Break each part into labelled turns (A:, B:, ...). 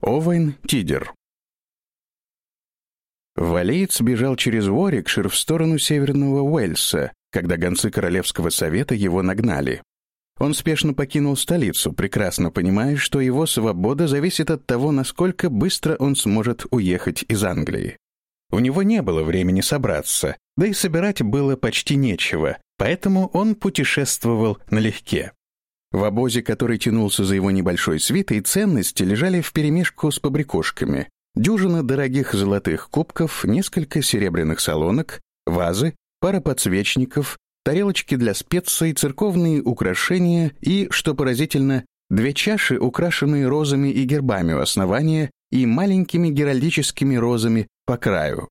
A: Овен Тидер. Валеец бежал через Уорикшир в сторону Северного Уэльса, когда гонцы Королевского совета его нагнали. Он спешно покинул столицу, прекрасно понимая, что его свобода зависит от того, насколько быстро он сможет уехать из Англии. У него не было времени собраться, да и собирать было почти нечего, поэтому он путешествовал налегке. В обозе, который тянулся за его небольшой свитой, ценности лежали вперемешку с побрякушками. Дюжина дорогих золотых кубков, несколько серебряных солонок, вазы, пара подсвечников, тарелочки для специй, церковные украшения и, что поразительно, две чаши, украшенные розами и гербами у основания и маленькими геральдическими розами по краю.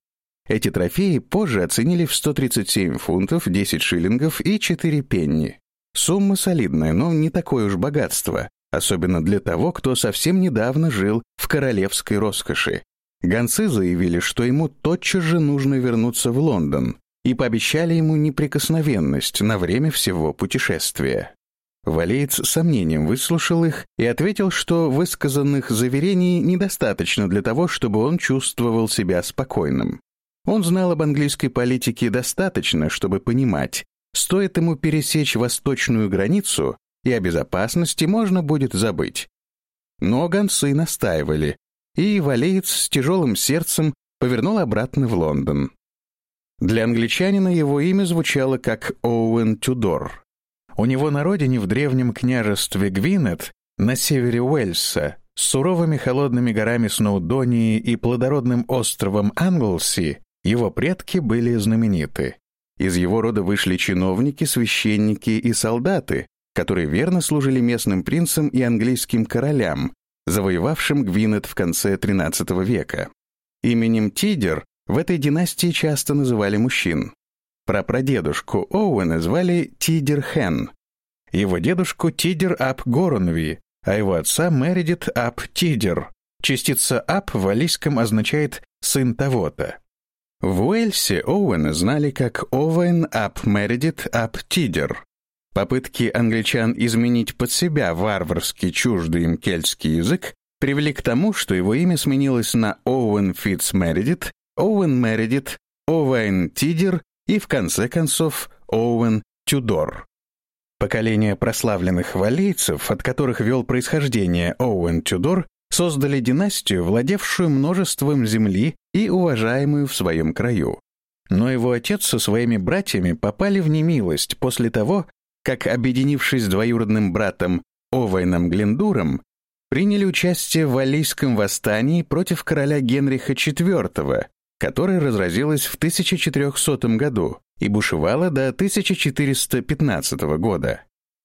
A: Эти трофеи позже оценили в 137 фунтов, 10 шиллингов и 4 пенни. Сумма солидная, но не такое уж богатство, особенно для того, кто совсем недавно жил в королевской роскоши. Гонцы заявили, что ему тотчас же нужно вернуться в Лондон, и пообещали ему неприкосновенность на время всего путешествия. Валеец с сомнением выслушал их и ответил, что высказанных заверений недостаточно для того, чтобы он чувствовал себя спокойным. Он знал об английской политике достаточно, чтобы понимать, стоит ему пересечь восточную границу, и о безопасности можно будет забыть. Но гонцы настаивали, и Валеец с тяжелым сердцем повернул обратно в Лондон. Для англичанина его имя звучало как Оуэн Тюдор. У него на родине в древнем княжестве Гвинет, на севере Уэльса, с суровыми холодными горами Сноудонии и плодородным островом Англси, его предки были знамениты. Из его рода вышли чиновники, священники и солдаты, которые верно служили местным принцам и английским королям, завоевавшим Гвинет в конце XIII века. Именем Тидер в этой династии часто называли мужчин. Прапрадедушку Оуэна звали Тидер Хен, его дедушку Тидер Ап Горонви, а его отца Мередит Ап Тидер. Частица Ап в валийском означает «сын того-то». В Уэльсе Оуэна знали как Оуэн Ап Мередит Ап Тидер. Попытки англичан изменить под себя варварский чуждый им кельтский язык привели к тому, что его имя сменилось на Оуэн Фитц Мередит Оуэн Мередит, Оуэн Тидер и, в конце концов, Оуэн Тюдор. Поколение прославленных валлийцев, от которых вел происхождение Оуэн Тюдор, создали династию, владевшую множеством земли и уважаемую в своем краю. Но его отец со своими братьями попали в немилость после того, как, объединившись с двоюродным братом Овайном Глендуром, приняли участие в Валийском восстании против короля Генриха IV, которая разразилась в 1400 году и бушевала до 1415 года.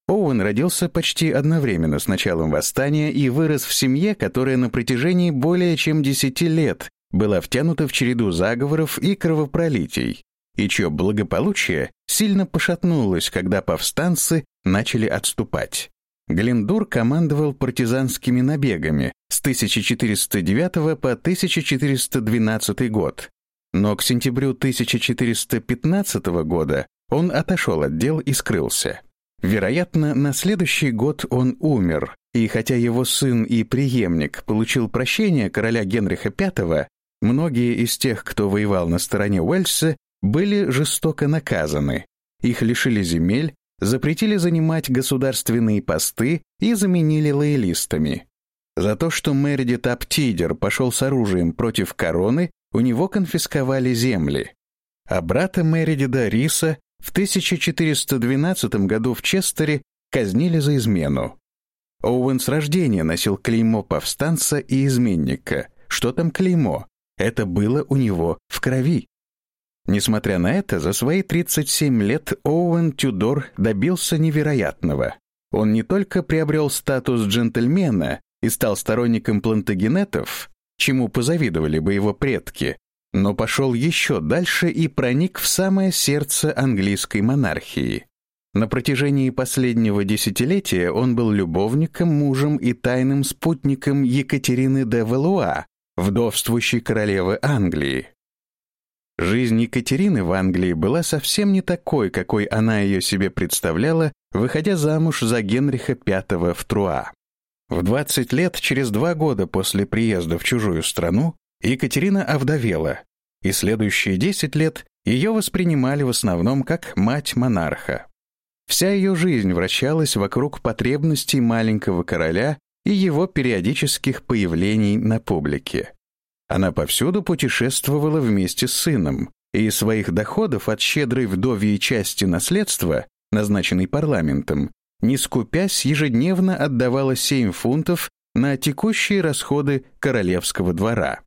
A: Оуэн родился почти одновременно с началом восстания и вырос в семье, которая на протяжении более чем 10 лет была втянута в череду заговоров и кровопролитий, и чье благополучие сильно пошатнулось, когда повстанцы начали отступать. Глендур командовал партизанскими набегами с 1409 по 1412 год, но к сентябрю 1415 года он отошел от дел и скрылся. Вероятно, на следующий год он умер, и хотя его сын и преемник получил прощение короля Генриха V, многие из тех, кто воевал на стороне Уэльса, были жестоко наказаны. Их лишили земель, запретили занимать государственные посты и заменили лоялистами. За то, что Мередит Аптидер пошел с оружием против короны, у него конфисковали земли. А брата Мередида Риса в 1412 году в Честере казнили за измену. Оуэн с рождения носил клеймо повстанца и изменника. Что там клеймо? Это было у него в крови. Несмотря на это, за свои 37 лет Оуэн Тюдор добился невероятного. Он не только приобрел статус джентльмена и стал сторонником плантагенетов, чему позавидовали бы его предки, но пошел еще дальше и проник в самое сердце английской монархии. На протяжении последнего десятилетия он был любовником, мужем и тайным спутником Екатерины де Валуа, вдовствующей королевы Англии. Жизнь Екатерины в Англии была совсем не такой, какой она ее себе представляла, выходя замуж за Генриха V в Труа. В 20 лет, через два года после приезда в чужую страну, Екатерина овдовела, и следующие 10 лет ее воспринимали в основном как мать монарха. Вся ее жизнь вращалась вокруг потребностей маленького короля и его периодических появлений на публике. Она повсюду путешествовала вместе с сыном, и из своих доходов от щедрой вдовьей части наследства, назначенной парламентом, не скупясь, ежедневно отдавала 7 фунтов на текущие расходы королевского двора.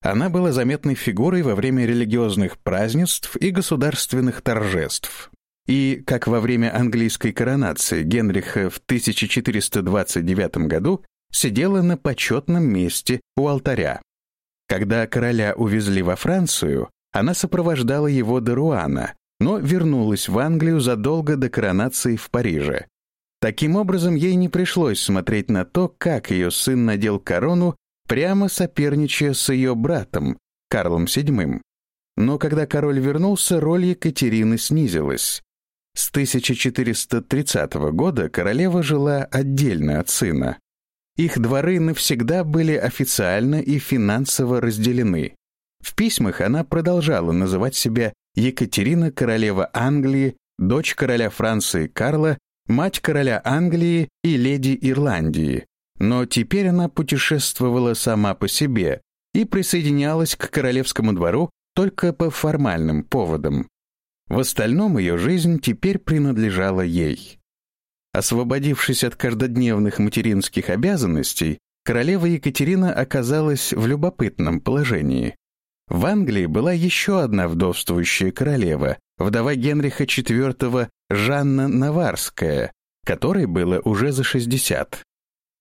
A: Она была заметной фигурой во время религиозных празднеств и государственных торжеств. И, как во время английской коронации Генриха в 1429 году, сидела на почетном месте у алтаря. Когда короля увезли во Францию, она сопровождала его до Руана, но вернулась в Англию задолго до коронации в Париже. Таким образом, ей не пришлось смотреть на то, как ее сын надел корону, прямо соперничая с ее братом, Карлом VII. Но когда король вернулся, роль Екатерины снизилась. С 1430 года королева жила отдельно от сына. Их дворы навсегда были официально и финансово разделены. В письмах она продолжала называть себя Екатерина, королева Англии, дочь короля Франции Карла мать короля Англии и леди Ирландии, но теперь она путешествовала сама по себе и присоединялась к королевскому двору только по формальным поводам. В остальном ее жизнь теперь принадлежала ей. Освободившись от каждодневных материнских обязанностей, королева Екатерина оказалась в любопытном положении. В Англии была еще одна вдовствующая королева, вдова Генриха IV Жанна Наварская, которой было уже за 60.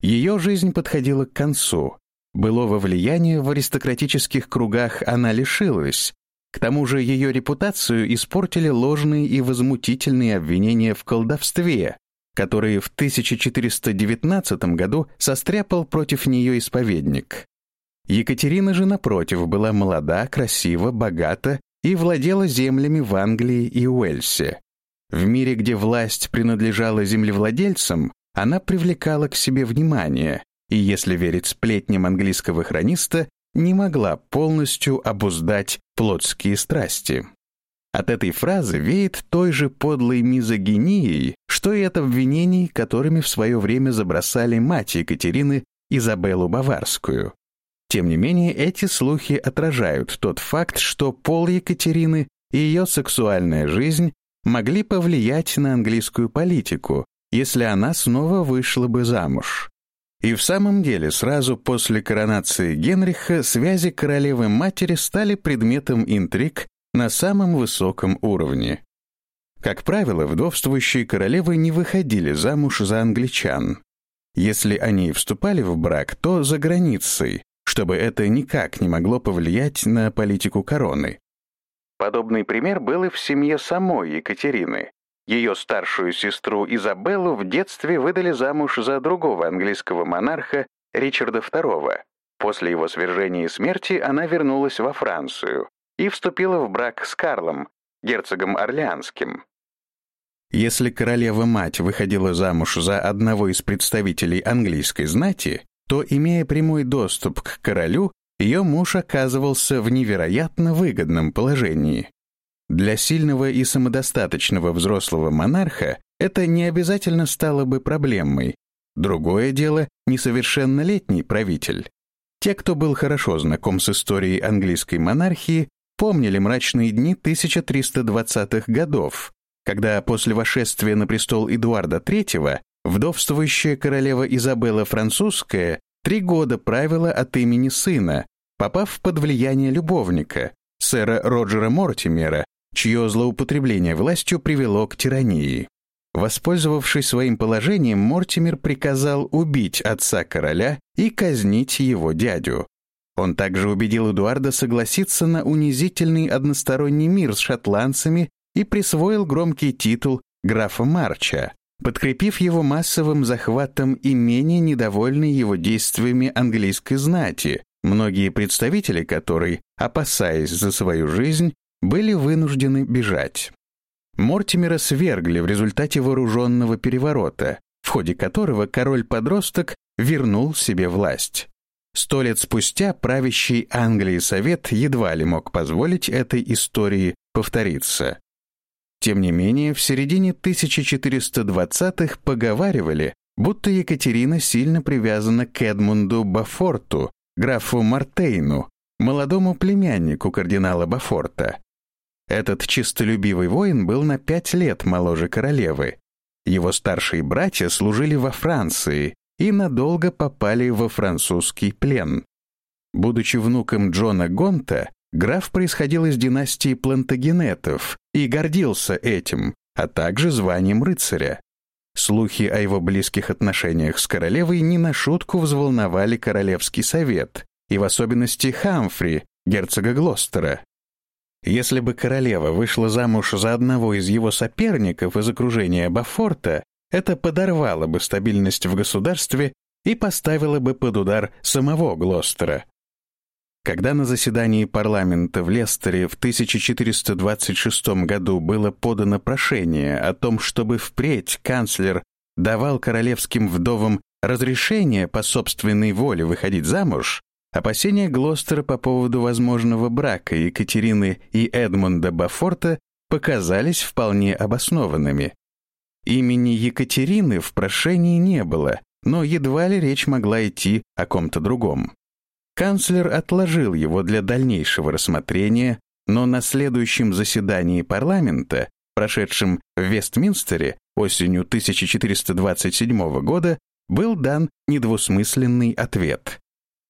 A: Ее жизнь подходила к концу. Былого влияния в аристократических кругах она лишилась. К тому же ее репутацию испортили ложные и возмутительные обвинения в колдовстве, которые в 1419 году состряпал против нее исповедник. Екатерина же, напротив, была молода, красива, богата и владела землями в Англии и Уэльсе. В мире, где власть принадлежала землевладельцам, она привлекала к себе внимание и, если верить сплетням английского хрониста, не могла полностью обуздать плотские страсти. От этой фразы веет той же подлой мизогинией, что и от обвинений, которыми в свое время забросали мать Екатерины Изабеллу Баварскую. Тем не менее, эти слухи отражают тот факт, что пол Екатерины и ее сексуальная жизнь могли повлиять на английскую политику, если она снова вышла бы замуж. И в самом деле, сразу после коронации Генриха связи королевы-матери стали предметом интриг на самом высоком уровне. Как правило, вдовствующие королевы не выходили замуж за англичан. Если они вступали в брак, то за границей, чтобы это никак не могло повлиять на политику короны. Подобный пример был и в семье самой Екатерины. Ее старшую сестру Изабеллу в детстве выдали замуж за другого английского монарха Ричарда II. После его свержения и смерти она вернулась во Францию и вступила в брак с Карлом, герцогом Орлеанским. Если королева-мать выходила замуж за одного из представителей английской знати, то, имея прямой доступ к королю, ее муж оказывался в невероятно выгодном положении. Для сильного и самодостаточного взрослого монарха это не обязательно стало бы проблемой. Другое дело — несовершеннолетний правитель. Те, кто был хорошо знаком с историей английской монархии, помнили мрачные дни 1320-х годов, когда после вошествия на престол Эдуарда III вдовствующая королева Изабелла Французская Три года правила от имени сына, попав под влияние любовника, сэра Роджера Мортимера, чье злоупотребление властью привело к тирании. Воспользовавшись своим положением, Мортимер приказал убить отца короля и казнить его дядю. Он также убедил Эдуарда согласиться на унизительный односторонний мир с шотландцами и присвоил громкий титул графа Марча, подкрепив его массовым захватом и менее недовольной его действиями английской знати, многие представители которой, опасаясь за свою жизнь, были вынуждены бежать. Мортимера свергли в результате вооруженного переворота, в ходе которого король-подросток вернул себе власть. Сто лет спустя правящий Англии Совет едва ли мог позволить этой истории повториться. Тем не менее, в середине 1420-х поговаривали, будто Екатерина сильно привязана к Эдмунду Бафорту, графу Мартейну, молодому племяннику кардинала Бафорта. Этот чистолюбивый воин был на пять лет моложе королевы. Его старшие братья служили во Франции и надолго попали во французский плен. Будучи внуком Джона Гонта, граф происходил из династии Плантагенетов и гордился этим, а также званием рыцаря. Слухи о его близких отношениях с королевой не на шутку взволновали Королевский совет, и в особенности Хамфри, герцога Глостера. Если бы королева вышла замуж за одного из его соперников из окружения Бафорта, это подорвало бы стабильность в государстве и поставило бы под удар самого Глостера. Когда на заседании парламента в Лестере в 1426 году было подано прошение о том, чтобы впредь канцлер давал королевским вдовам разрешение по собственной воле выходить замуж, опасения Глостера по поводу возможного брака Екатерины и Эдмунда Бафорта показались вполне обоснованными. Имени Екатерины в прошении не было, но едва ли речь могла идти о ком-то другом. Канцлер отложил его для дальнейшего рассмотрения, но на следующем заседании парламента, прошедшем в Вестминстере осенью 1427 года, был дан недвусмысленный ответ.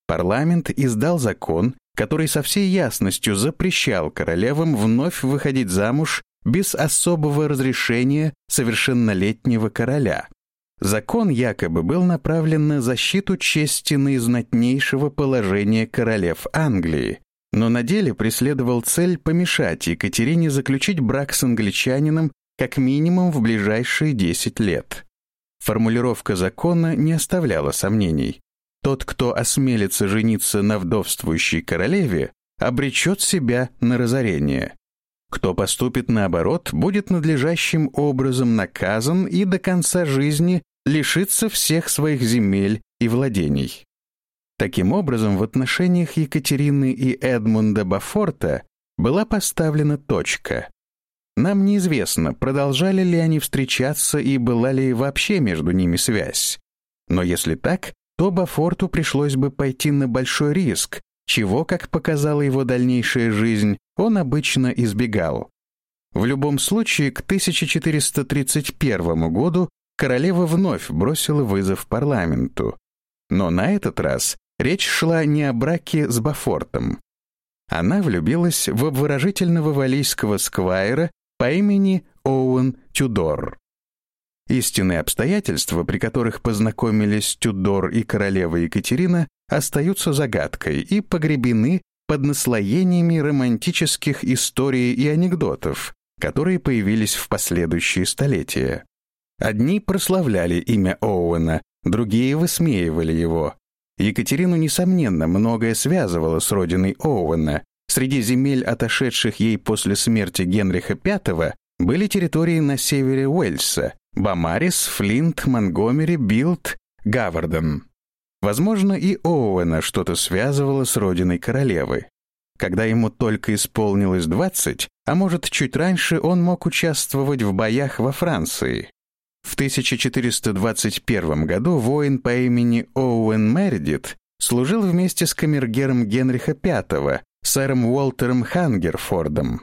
A: Парламент издал закон, который со всей ясностью запрещал королевам вновь выходить замуж без особого разрешения совершеннолетнего короля. Закон якобы был направлен на защиту чести наизнатнейшего положения королев Англии, но на деле преследовал цель помешать Екатерине заключить брак с англичанином как минимум в ближайшие 10 лет. Формулировка закона не оставляла сомнений. Тот, кто осмелится жениться на вдовствующей королеве, обречет себя на разорение. Кто поступит наоборот, будет надлежащим образом наказан и до конца жизни лишится всех своих земель и владений. Таким образом, в отношениях Екатерины и Эдмунда Бафорта была поставлена точка. Нам неизвестно, продолжали ли они встречаться и была ли вообще между ними связь. Но если так, то Бафорту пришлось бы пойти на большой риск, чего, как показала его дальнейшая жизнь, он обычно избегал. В любом случае, к 1431 году королева вновь бросила вызов парламенту. Но на этот раз речь шла не о браке с Бафортом. Она влюбилась в обворожительного валийского сквайра по имени Оуэн Тюдор. Истинные обстоятельства, при которых познакомились Тюдор и королева Екатерина, остаются загадкой и погребены под наслоениями романтических историй и анекдотов, которые появились в последующие столетия. Одни прославляли имя Оуэна, другие высмеивали его. Екатерину, несомненно, многое связывало с родиной Оуэна. Среди земель, отошедших ей после смерти Генриха V, были территории на севере Уэльса, Бамарис, Флинт, Монгомери, Билд, Гаварден. Возможно, и Оуэна что-то связывало с родиной королевы. Когда ему только исполнилось 20, а может, чуть раньше, он мог участвовать в боях во Франции. В 1421 году воин по имени Оуэн Мередит служил вместе с камергером Генриха V, сэром Уолтером Хангерфордом.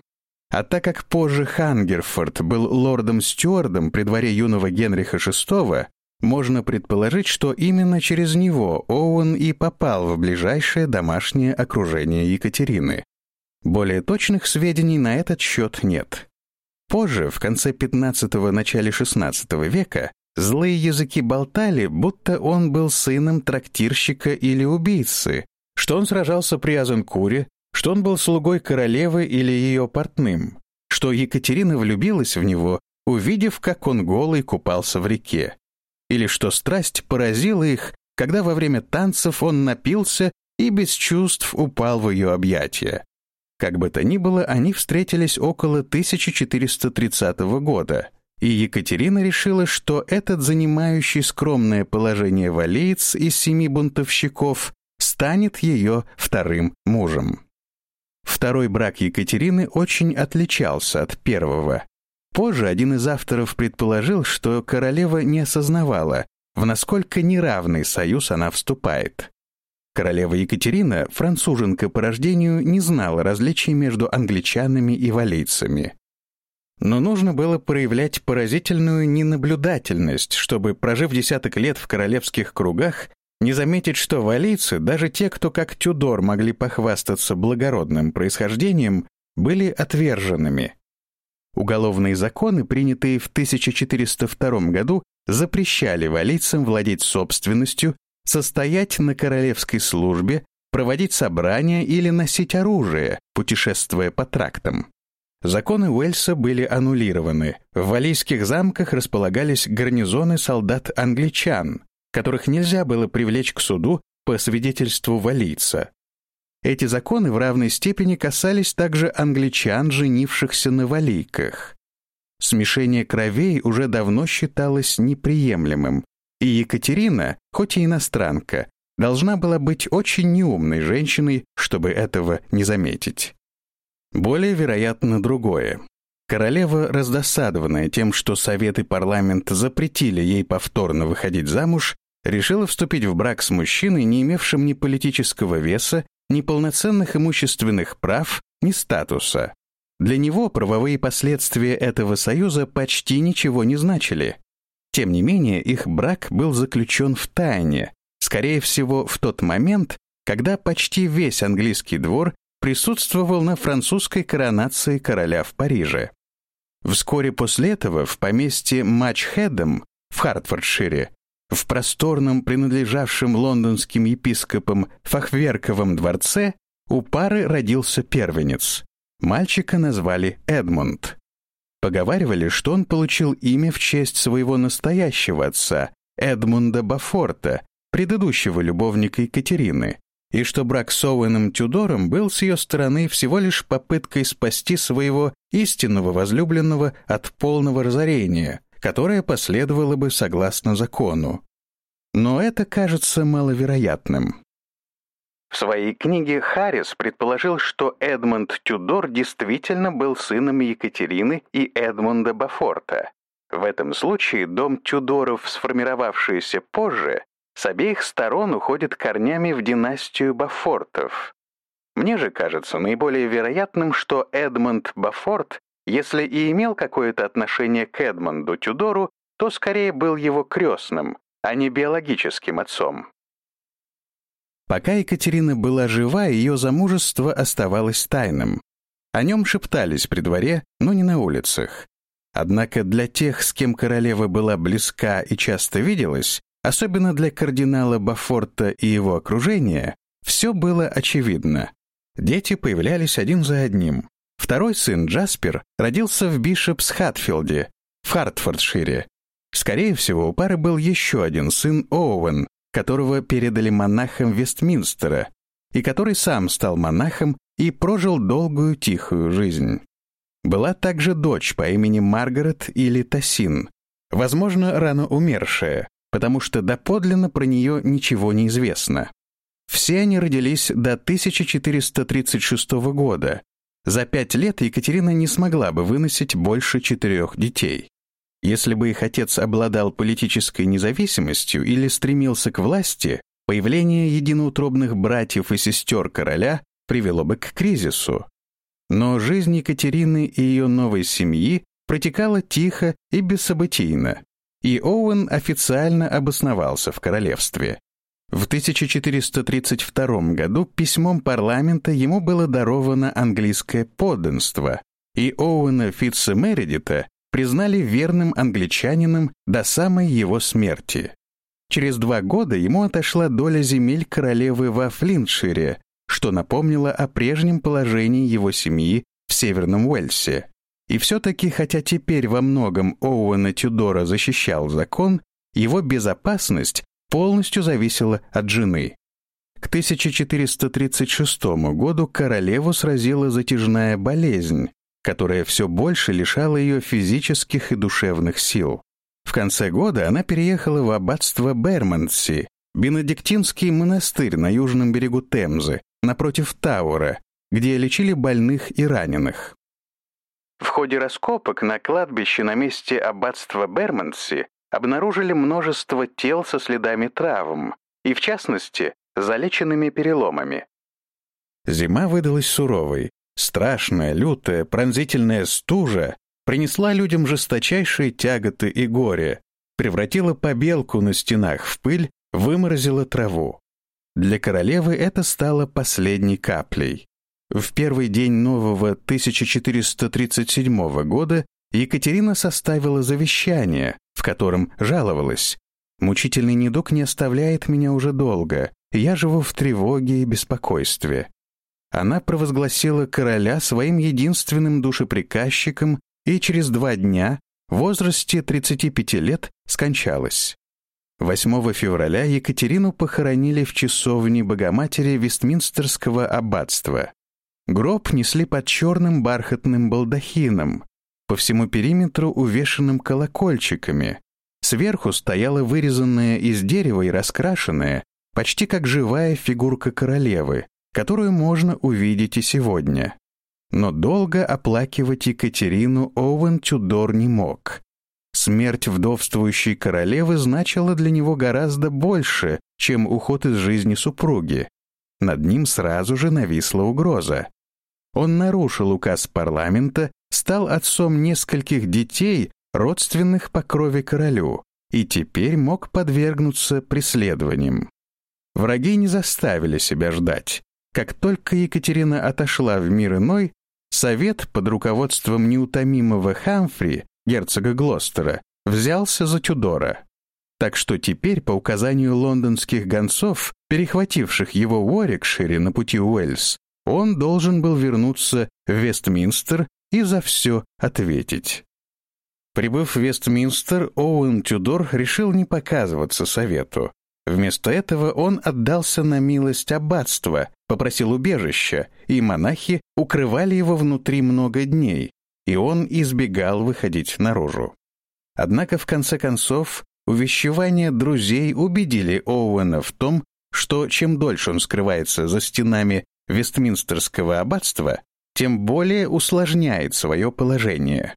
A: А так как позже Хангерфорд был лордом-стюардом при дворе юного Генриха VI, можно предположить, что именно через него Оуэн и попал в ближайшее домашнее окружение Екатерины. Более точных сведений на этот счет нет. Позже, в конце XV – начале XVI века, злые языки болтали, будто он был сыном трактирщика или убийцы, что он сражался при Азенкуре, что он был слугой королевы или ее портным, что Екатерина влюбилась в него, увидев, как он голый купался в реке или что страсть поразила их, когда во время танцев он напился и без чувств упал в ее объятия. Как бы то ни было, они встретились около 1430 года, и Екатерина решила, что этот занимающий скромное положение валеец из семи бунтовщиков станет ее вторым мужем. Второй брак Екатерины очень отличался от первого. Позже один из авторов предположил, что королева не осознавала, в насколько неравный союз она вступает. Королева Екатерина, француженка по рождению, не знала различий между англичанами и валийцами. Но нужно было проявлять поразительную ненаблюдательность, чтобы, прожив десяток лет в королевских кругах, не заметить, что валийцы, даже те, кто как Тюдор могли похвастаться благородным происхождением, были отверженными. Уголовные законы, принятые в 1402 году, запрещали валийцам владеть собственностью состоять на королевской службе, проводить собрания или носить оружие, путешествуя по трактам. Законы Уэльса были аннулированы. В валийских замках располагались гарнизоны солдат-англичан, которых нельзя было привлечь к суду по свидетельству валийца. Эти законы в равной степени касались также англичан, женившихся на валийках. Смешение кровей уже давно считалось неприемлемым, и Екатерина, хоть и иностранка, должна была быть очень неумной женщиной, чтобы этого не заметить. Более вероятно другое. Королева, раздосадованная тем, что Совет и парламент запретили ей повторно выходить замуж, решила вступить в брак с мужчиной, не имевшим ни политического веса, ни полноценных имущественных прав, ни статуса. Для него правовые последствия этого союза почти ничего не значили. Тем не менее, их брак был заключен в тайне, скорее всего, в тот момент, когда почти весь английский двор присутствовал на французской коронации короля в Париже. Вскоре после этого в поместье Матчхедом в Хартфордшире, в просторном, принадлежавшем лондонским епископам Фахверковом дворце, у пары родился первенец. Мальчика назвали Эдмунд. Поговаривали, что он получил имя в честь своего настоящего отца, Эдмунда Бафорта, предыдущего любовника Екатерины, и что брак с Оуэном Тюдором был с ее стороны всего лишь попыткой спасти своего истинного возлюбленного от полного разорения, которое последовало бы согласно закону. Но это кажется маловероятным. В своей книге Харрис предположил, что Эдмунд Тюдор действительно был сыном Екатерины и Эдмунда Бафорта. В этом случае дом Тюдоров, сформировавшийся позже, с обеих сторон уходит корнями в династию Бафортов. Мне же кажется наиболее вероятным, что Эдмунд Бафорт, если и имел какое-то отношение к Эдмунду Тюдору, то скорее был его крестным, а не биологическим отцом. Пока Екатерина была жива, ее замужество оставалось тайным. О нем шептались при дворе, но не на улицах. Однако для тех, с кем королева была близка и часто виделась, особенно для кардинала Бофорта и его окружения, все было очевидно. Дети появлялись один за одним. Второй сын, Джаспер, родился в Бишопс-Хатфилде, в Хартфордшире. Скорее всего, у пары был еще один сын, Оуэн, которого передали монахам Вестминстера, и который сам стал монахом и прожил долгую тихую жизнь. Была также дочь по имени Маргарет или Тассин, возможно, рано умершая, потому что доподлинно про нее ничего не известно. Все они родились до 1436 года. За пять лет Екатерина не смогла бы выносить больше четырех детей. Если бы их отец обладал политической независимостью или стремился к власти, появление единоутробных братьев и сестер короля привело бы к кризису. Но жизнь Екатерины и ее новой семьи протекала тихо и бессобытийно, и Оуэн официально обосновался в королевстве. В 1432 году письмом парламента ему было даровано английское подданство, и Оуэна Фитца признали верным англичанином до самой его смерти. Через два года ему отошла доля земель королевы во Флинтшире, что напомнило о прежнем положении его семьи в Северном Уэльсе. И все-таки, хотя теперь во многом Оуэна Тюдора защищал закон, его безопасность полностью зависела от жены. К 1436 году королеву сразила затяжная болезнь, которая все больше лишала ее физических и душевных сил. В конце года она переехала в аббатство Бермонси, бенедиктинский монастырь на южном берегу Темзы, напротив Таура, где лечили больных и раненых. В ходе раскопок на кладбище на месте аббатства Бермонси обнаружили множество тел со следами травм, и, в частности, залеченными переломами. Зима выдалась суровой. Страшная, лютая, пронзительная стужа принесла людям жесточайшие тяготы и горе, превратила побелку на стенах в пыль, выморозила траву. Для королевы это стало последней каплей. В первый день нового 1437 года Екатерина составила завещание, в котором жаловалась. «Мучительный недуг не оставляет меня уже долго. Я живу в тревоге и беспокойстве». Она провозгласила короля своим единственным душеприказчиком и через два дня, в возрасте 35 лет, скончалась. 8 февраля Екатерину похоронили в часовне Богоматери Вестминстерского аббатства. Гроб несли под черным бархатным балдахином, по всему периметру увешанным колокольчиками. Сверху стояла вырезанная из дерева и раскрашенная, почти как живая фигурка королевы, которую можно увидеть и сегодня. Но долго оплакивать Екатерину Оуэн Тюдор не мог. Смерть вдовствующей королевы значила для него гораздо больше, чем уход из жизни супруги. Над ним сразу же нависла угроза. Он нарушил указ парламента, стал отцом нескольких детей, родственных по крови королю, и теперь мог подвергнуться преследованиям. Враги не заставили себя ждать. Как только Екатерина отошла в мир иной, Совет под руководством неутомимого Хамфри, герцога Глостера, взялся за Тюдора. Так что теперь, по указанию лондонских гонцов, перехвативших его в Уорикшире на пути Уэльс, он должен был вернуться в Вестминстер и за все ответить. Прибыв в Вестминстер, Оуэн Тюдор решил не показываться совету. Вместо этого он отдался на милость аббатства, попросил убежища, и монахи укрывали его внутри много дней, и он избегал выходить наружу. Однако, в конце концов, увещевания друзей убедили Оуэна в том, что чем дольше он скрывается за стенами Вестминстерского аббатства, тем более усложняет свое положение.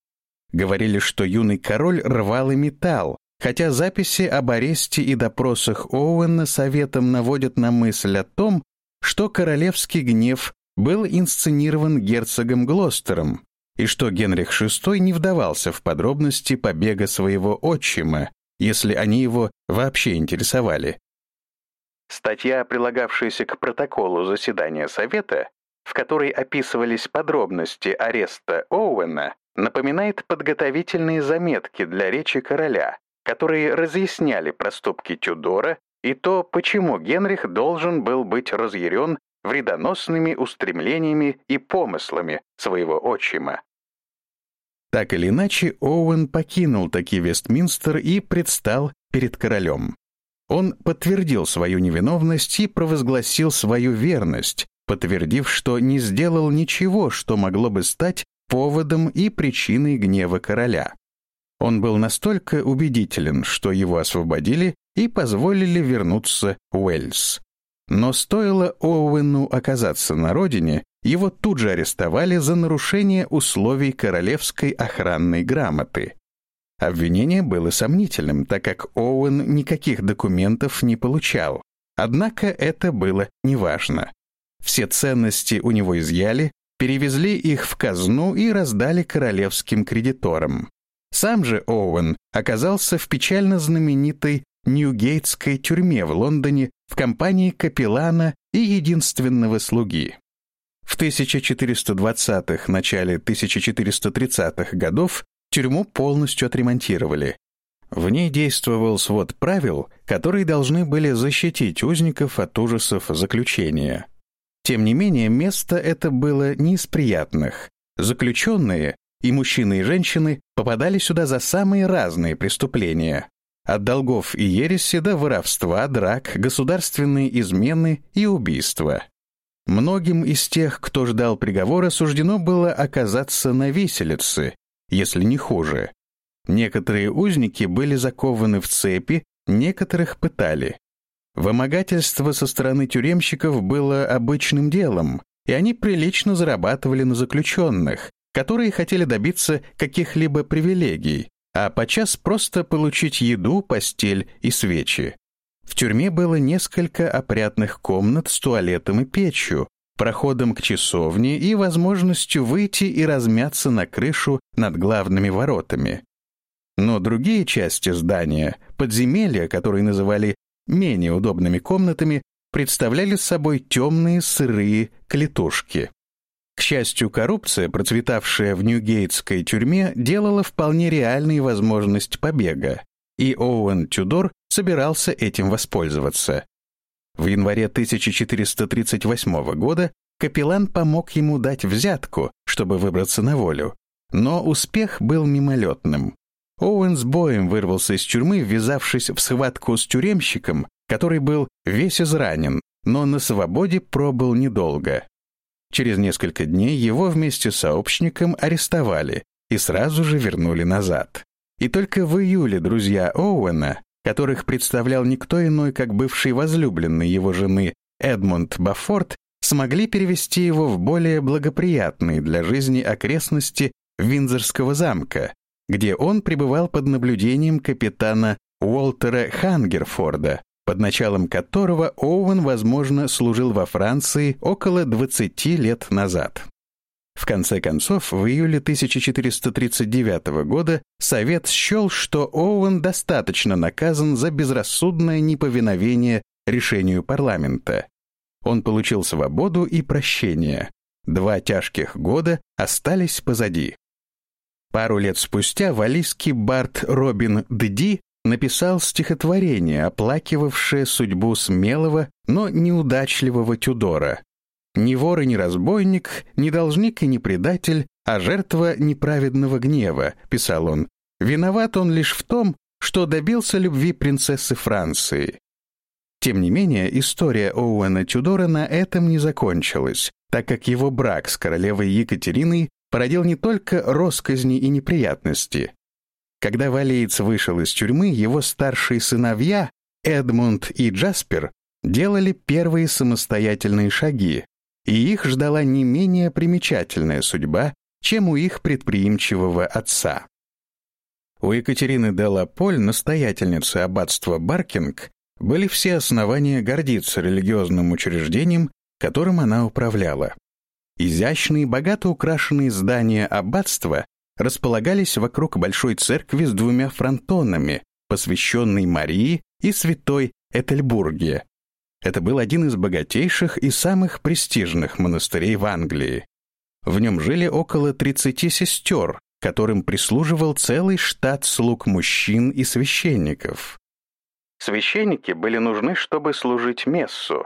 A: Говорили, что юный король рвал и металл, хотя записи об аресте и допросах Оуэна советом наводят на мысль о том, что королевский гнев был инсценирован герцогом Глостером, и что Генрих VI не вдавался в подробности побега своего отчима, если они его вообще интересовали. Статья, прилагавшаяся к протоколу заседания Совета, в которой описывались подробности ареста Оуэна, напоминает подготовительные заметки для речи короля, которые разъясняли проступки Тюдора и то, почему Генрих должен был быть разъярен вредоносными устремлениями и помыслами своего отчима. Так или иначе, Оуэн покинул таки Вестминстер и предстал перед королем. Он подтвердил свою невиновность и провозгласил свою верность, подтвердив, что не сделал ничего, что могло бы стать поводом и причиной гнева короля. Он был настолько убедителен, что его освободили и позволили вернуться в Уэльс. Но стоило Оуэну оказаться на родине, его тут же арестовали за нарушение условий королевской охранной грамоты. Обвинение было сомнительным, так как Оуэн никаких документов не получал. Однако это было неважно. Все ценности у него изъяли, перевезли их в казну и раздали королевским кредиторам. Сам же Оуэн оказался в печально знаменитой Ньюгейтской тюрьме в Лондоне в компании капеллана и единственного слуги. В 1420-х, начале 1430-х годов тюрьму полностью отремонтировали. В ней действовал свод правил, которые должны были защитить узников от ужасов заключения. Тем не менее, место это было не из приятных. Заключенные, и мужчины и женщины, попадали сюда за самые разные преступления. От долгов и ереси до воровства, драк, государственные измены и убийства. Многим из тех, кто ждал приговора, суждено было оказаться на виселице, если не хуже. Некоторые узники были закованы в цепи, некоторых пытали. Вымогательство со стороны тюремщиков было обычным делом, и они прилично зарабатывали на заключенных, которые хотели добиться каких-либо привилегий, а подчас просто получить еду, постель и свечи. В тюрьме было несколько опрятных комнат с туалетом и печью, проходом к часовне и возможностью выйти и размяться на крышу над главными воротами. Но другие части здания, подземелья, которые называли менее удобными комнатами, представляли собой темные сырые клетушки. К счастью, коррупция, процветавшая в Ньюгейтской тюрьме, делала вполне реальной возможность побега, и Оуэн Тюдор собирался этим воспользоваться. В январе 1438 года капеллан помог ему дать взятку, чтобы выбраться на волю. Но успех был мимолетным. Оуэн с боем вырвался из тюрьмы, ввязавшись в схватку с тюремщиком, который был весь изранен, но на свободе пробыл недолго. Через несколько дней его вместе с сообщником арестовали и сразу же вернули назад. И только в июле друзья Оуэна, которых представлял никто иной, как бывший возлюбленный его жены Эдмунд Баффорд, смогли перевести его в более благоприятные для жизни окрестности Виндзорского замка, где он пребывал под наблюдением капитана Уолтера Хангерфорда, под началом которого Оуэн, возможно, служил во Франции около 20 лет назад. В конце концов, в июле 1439 года Совет счел, что Оуэн достаточно наказан за безрассудное неповиновение решению парламента. Он получил свободу и прощение. Два тяжких года остались позади. Пару лет спустя валийский бард Робин Дди написал стихотворение, оплакивавшее судьбу смелого, но неудачливого Тюдора. Ни вор и ни разбойник, ни должник и ни предатель, а жертва неправедного гнева, писал он. Виноват он лишь в том, что добился любви принцессы Франции. Тем не менее, история Оуэна Тюдора на этом не закончилась, так как его брак с королевой Екатериной породил не только росказни и неприятности, когда Валеец вышел из тюрьмы, его старшие сыновья, Эдмунд и Джаспер, делали первые самостоятельные шаги, и их ждала не менее примечательная судьба, чем у их предприимчивого отца. У Екатерины де Лаполь, настоятельницы аббатства Баркинг, были все основания гордиться религиозным учреждением, которым она управляла. Изящные, богато украшенные здания аббатства располагались вокруг большой церкви с двумя фронтонами, посвященной Марии и святой Этельбурге. Это был один из богатейших и самых престижных монастырей в Англии. В нем жили около 30 сестер, которым прислуживал целый штат слуг мужчин и священников. Священники были нужны, чтобы служить мессу.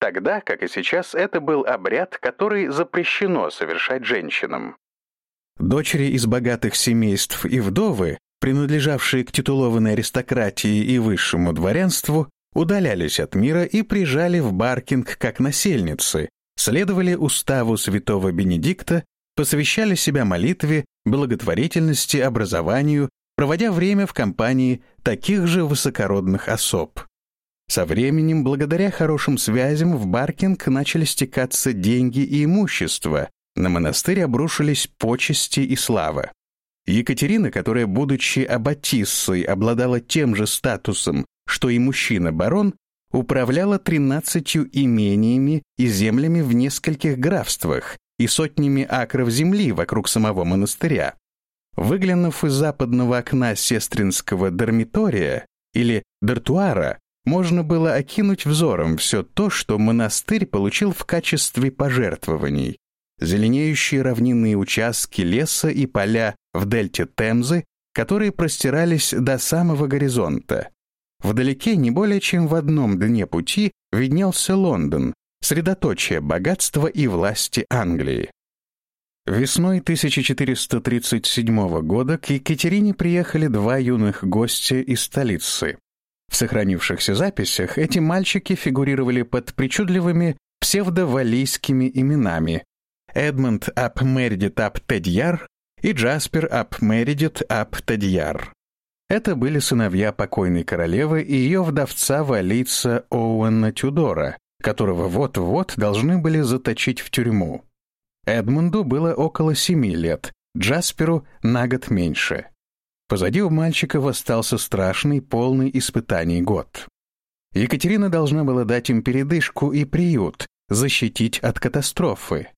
A: Тогда, как и сейчас, это был обряд, который запрещено совершать женщинам. Дочери из богатых семейств и вдовы, принадлежавшие к титулованной аристократии и высшему дворянству, удалялись от мира и прижали в Баркинг как насельницы, следовали уставу святого Бенедикта, посвящали себя молитве, благотворительности, образованию, проводя время в компании таких же высокородных особ. Со временем, благодаря хорошим связям, в Баркинг начали стекаться деньги и имущество, на монастырь обрушились почести и слава. Екатерина, которая, будучи аббатиссой, обладала тем же статусом, что и мужчина-барон, управляла тринадцатью имениями и землями в нескольких графствах и сотнями акров земли вокруг самого монастыря. Выглянув из западного окна сестринского дармитория или дартуара, можно было окинуть взором все то, что монастырь получил в качестве пожертвований, зеленеющие равнинные участки леса и поля в дельте Темзы, которые простирались до самого горизонта. Вдалеке, не более чем в одном дне пути, виднелся Лондон, средоточие богатства и власти Англии. Весной 1437 года к Екатерине приехали два юных гостя из столицы. В сохранившихся записях эти мальчики фигурировали под причудливыми псевдовалийскими именами Эдмунд ап Мередит ап Тедьяр и Джаспер ап Мередит ап Тедьяр. Это были сыновья покойной королевы и ее вдовца валийца Оуэна Тюдора, которого вот-вот должны были заточить в тюрьму. Эдмунду было около семи лет, Джасперу на год меньше. Позади у мальчика остался страшный, полный испытаний год. Екатерина должна была дать им передышку и приют, защитить от катастрофы.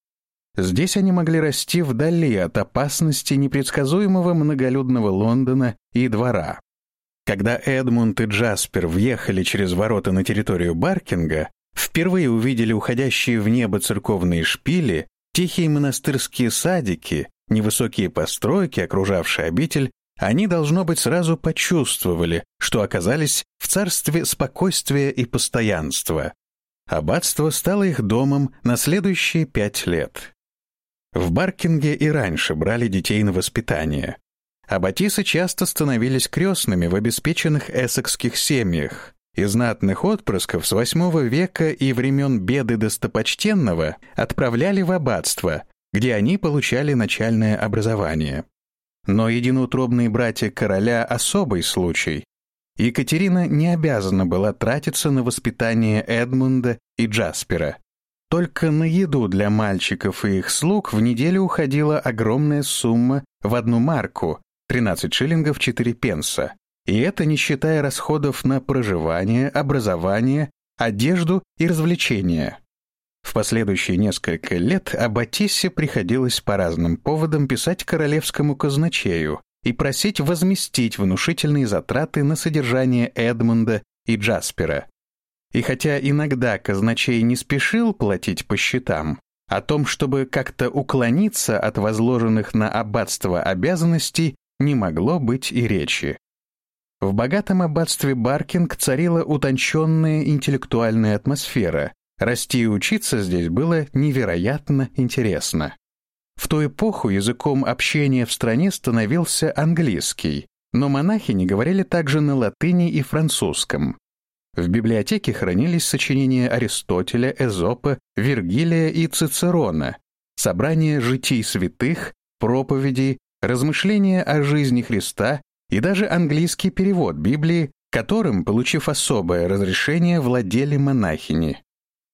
A: Здесь они могли расти вдали от опасности непредсказуемого многолюдного Лондона и двора. Когда Эдмунд и Джаспер въехали через ворота на территорию Баркинга, впервые увидели уходящие в небо церковные шпили, тихие монастырские садики, невысокие постройки, окружавшие обитель, они, должно быть, сразу почувствовали, что оказались в царстве спокойствия и постоянства. Аббатство стало их домом на следующие пять лет. В Баркинге и раньше брали детей на воспитание. Аббатисы часто становились крестными в обеспеченных эссекских семьях, и знатных отпрысков с VIII века и времен беды достопочтенного отправляли в аббатство, где они получали начальное образование. Но единоутробные братья короля — особый случай. Екатерина не обязана была тратиться на воспитание Эдмунда и Джаспера. Только на еду для мальчиков и их слуг в неделю уходила огромная сумма в одну марку — 13 шиллингов 4 пенса. И это не считая расходов на проживание, образование, одежду и развлечения. В последующие несколько лет Аббатиссе приходилось по разным поводам писать королевскому казначею и просить возместить внушительные затраты на содержание Эдмунда и Джаспера. И хотя иногда казначей не спешил платить по счетам, о том, чтобы как-то уклониться от возложенных на аббатство обязанностей, не могло быть и речи. В богатом аббатстве Баркинг царила утонченная интеллектуальная атмосфера, Расти и учиться здесь было невероятно интересно. В ту эпоху языком общения в стране становился английский, но монахини говорили также на латыни и французском. В библиотеке хранились сочинения Аристотеля, Эзопа, Вергилия и Цицерона, собрания житий святых, проповедей, размышления о жизни Христа и даже английский перевод Библии, которым, получив особое разрешение, владели монахини.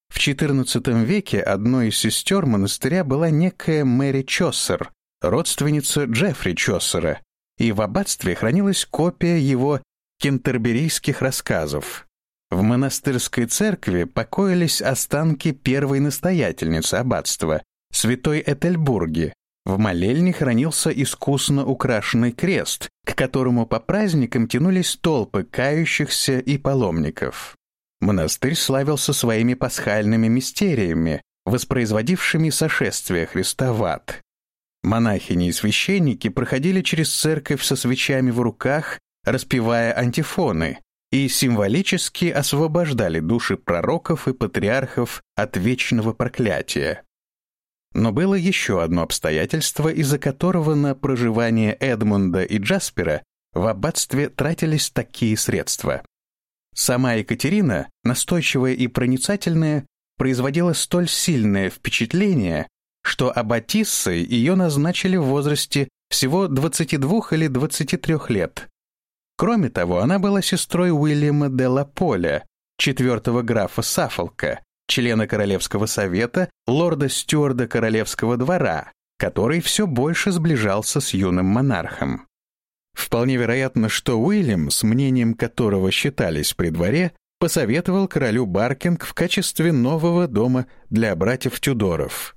A: В XIV веке одной из сестер монастыря была некая Мэри Чоссер, родственница Джеффри Чоссера, и в аббатстве хранилась копия его кентерберийских рассказов. В монастырской церкви покоились останки первой настоятельницы аббатства, святой Этельбурги. В молельне хранился искусно украшенный крест, к которому по праздникам тянулись толпы кающихся и паломников. Монастырь славился своими пасхальными мистериями, воспроизводившими сошествие Христа в ад. Монахини и священники проходили через церковь со свечами в руках, распевая антифоны, и символически освобождали души пророков и патриархов от вечного проклятия. Но было еще одно обстоятельство, из-за которого на проживание Эдмунда и Джаспера в аббатстве тратились такие средства. Сама Екатерина, настойчивая и проницательная, производила столь сильное впечатление, что аббатиссой ее назначили в возрасте всего 22 или 23 лет. Кроме того, она была сестрой Уильяма де Ла Поля, четвертого графа Саффолка, члена Королевского совета, лорда Стюарда Королевского двора, который все больше сближался с юным монархом. Вполне вероятно, что Уильям, с мнением которого считались при дворе, посоветовал королю Баркинг в качестве нового дома для братьев Тюдоров.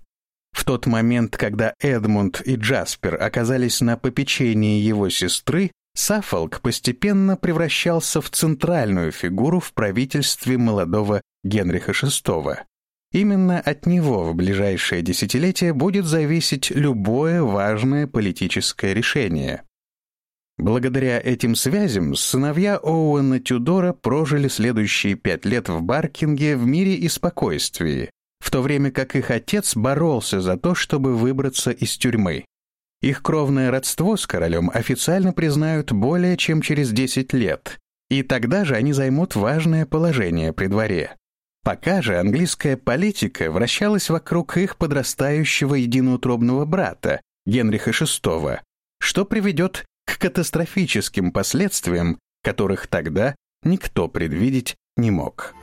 A: В тот момент, когда Эдмунд и Джаспер оказались на попечении его сестры, Саффолк постепенно превращался в центральную фигуру в правительстве молодого Генриха VI. Именно от него в ближайшее десятилетие будет зависеть любое важное политическое решение. Благодаря этим связям сыновья Оуэна Тюдора прожили следующие пять лет в Баркинге в мире и спокойствии, в то время как их отец боролся за то, чтобы выбраться из тюрьмы. Их кровное родство с королем официально признают более чем через 10 лет, и тогда же они займут важное положение при дворе. Пока же английская политика вращалась вокруг их подрастающего единоутробного брата, Генриха VI, что приведет к катастрофическим последствиям, которых тогда никто предвидеть не мог.